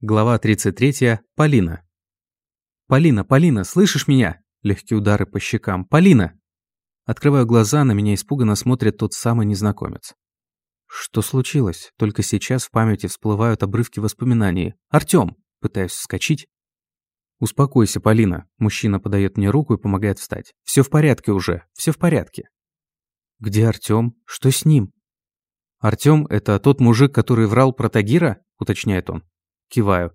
Глава 33. Полина. «Полина, Полина, слышишь меня?» Легкие удары по щекам. «Полина!» Открываю глаза, на меня испуганно смотрит тот самый незнакомец. Что случилось? Только сейчас в памяти всплывают обрывки воспоминаний. «Артём!» Пытаюсь вскочить. «Успокойся, Полина». Мужчина подает мне руку и помогает встать. Все в порядке уже, все в порядке. «Где Артём? Что с ним?» «Артём – это тот мужик, который врал про Тагира?» – уточняет он. Киваю.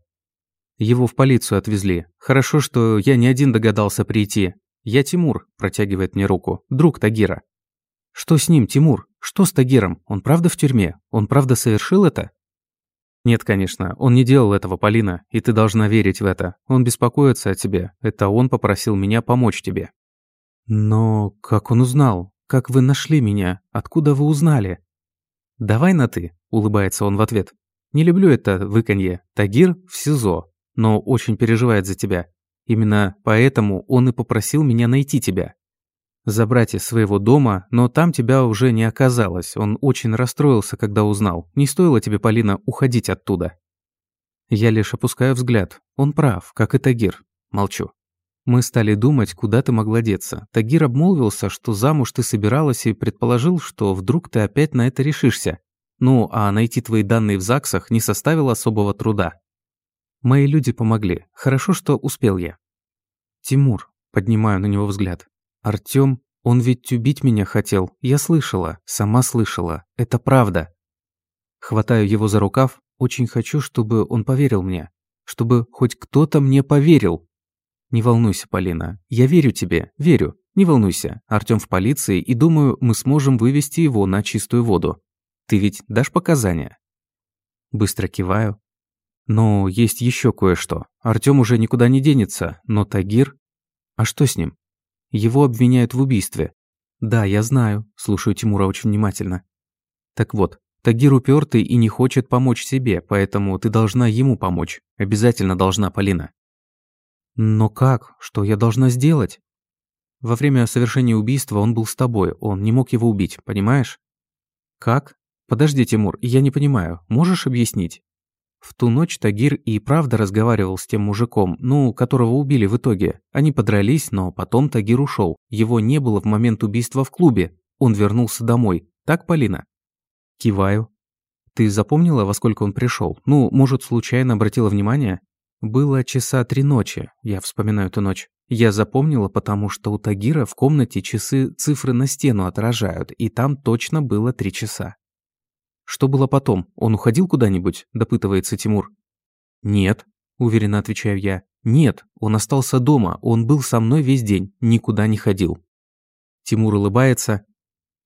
Его в полицию отвезли. Хорошо, что я не один догадался прийти. Я Тимур, протягивает мне руку. Друг Тагира. Что с ним, Тимур? Что с Тагиром? Он правда в тюрьме? Он правда совершил это? Нет, конечно, он не делал этого, Полина, и ты должна верить в это. Он беспокоится о тебе. Это он попросил меня помочь тебе. Но как он узнал? Как вы нашли меня? Откуда вы узнали? Давай на «ты», улыбается он в ответ. Не люблю это выканье. Тагир в СИЗО, но очень переживает за тебя. Именно поэтому он и попросил меня найти тебя. Забрать из своего дома, но там тебя уже не оказалось. Он очень расстроился, когда узнал. Не стоило тебе, Полина, уходить оттуда. Я лишь опускаю взгляд. Он прав, как и Тагир. Молчу. Мы стали думать, куда ты могла деться. Тагир обмолвился, что замуж ты собиралась и предположил, что вдруг ты опять на это решишься. Ну, а найти твои данные в ЗАГСах не составило особого труда. Мои люди помогли. Хорошо, что успел я. Тимур, поднимаю на него взгляд. Артём, он ведь убить меня хотел. Я слышала, сама слышала. Это правда. Хватаю его за рукав. Очень хочу, чтобы он поверил мне. Чтобы хоть кто-то мне поверил. Не волнуйся, Полина. Я верю тебе, верю. Не волнуйся. Артём в полиции, и думаю, мы сможем вывести его на чистую воду. Ты ведь дашь показания?» Быстро киваю. «Но есть еще кое-что. Артём уже никуда не денется, но Тагир...» «А что с ним?» «Его обвиняют в убийстве». «Да, я знаю», – слушаю Тимура очень внимательно. «Так вот, Тагир упертый и не хочет помочь себе, поэтому ты должна ему помочь. Обязательно должна, Полина». «Но как? Что я должна сделать?» «Во время совершения убийства он был с тобой, он не мог его убить, понимаешь?» «Как?» «Подожди, Тимур, я не понимаю. Можешь объяснить?» В ту ночь Тагир и правда разговаривал с тем мужиком, ну, которого убили в итоге. Они подрались, но потом Тагир ушел. Его не было в момент убийства в клубе. Он вернулся домой. Так, Полина? Киваю. Ты запомнила, во сколько он пришел? Ну, может, случайно обратила внимание? Было часа три ночи, я вспоминаю эту ночь. Я запомнила, потому что у Тагира в комнате часы цифры на стену отражают, и там точно было три часа. Что было потом? Он уходил куда-нибудь? Допытывается Тимур. Нет, уверенно отвечаю я. Нет, он остался дома, он был со мной весь день, никуда не ходил. Тимур улыбается.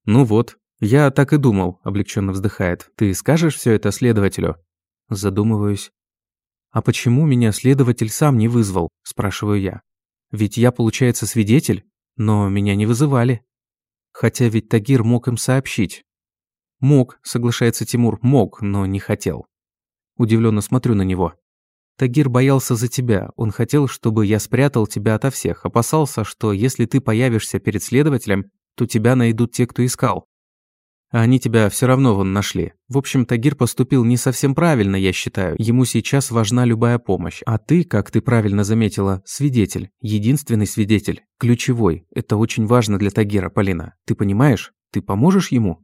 Ну вот, я так и думал, облегченно вздыхает. Ты скажешь все это следователю? Задумываюсь. А почему меня следователь сам не вызвал? Спрашиваю я. Ведь я, получается, свидетель, но меня не вызывали. Хотя ведь Тагир мог им сообщить. «Мог», — соглашается Тимур, — «мог, но не хотел». Удивленно смотрю на него. Тагир боялся за тебя. Он хотел, чтобы я спрятал тебя ото всех. Опасался, что если ты появишься перед следователем, то тебя найдут те, кто искал. А они тебя все равно вон нашли. В общем, Тагир поступил не совсем правильно, я считаю. Ему сейчас важна любая помощь. А ты, как ты правильно заметила, свидетель. Единственный свидетель. Ключевой. Это очень важно для Тагира, Полина. Ты понимаешь? Ты поможешь ему?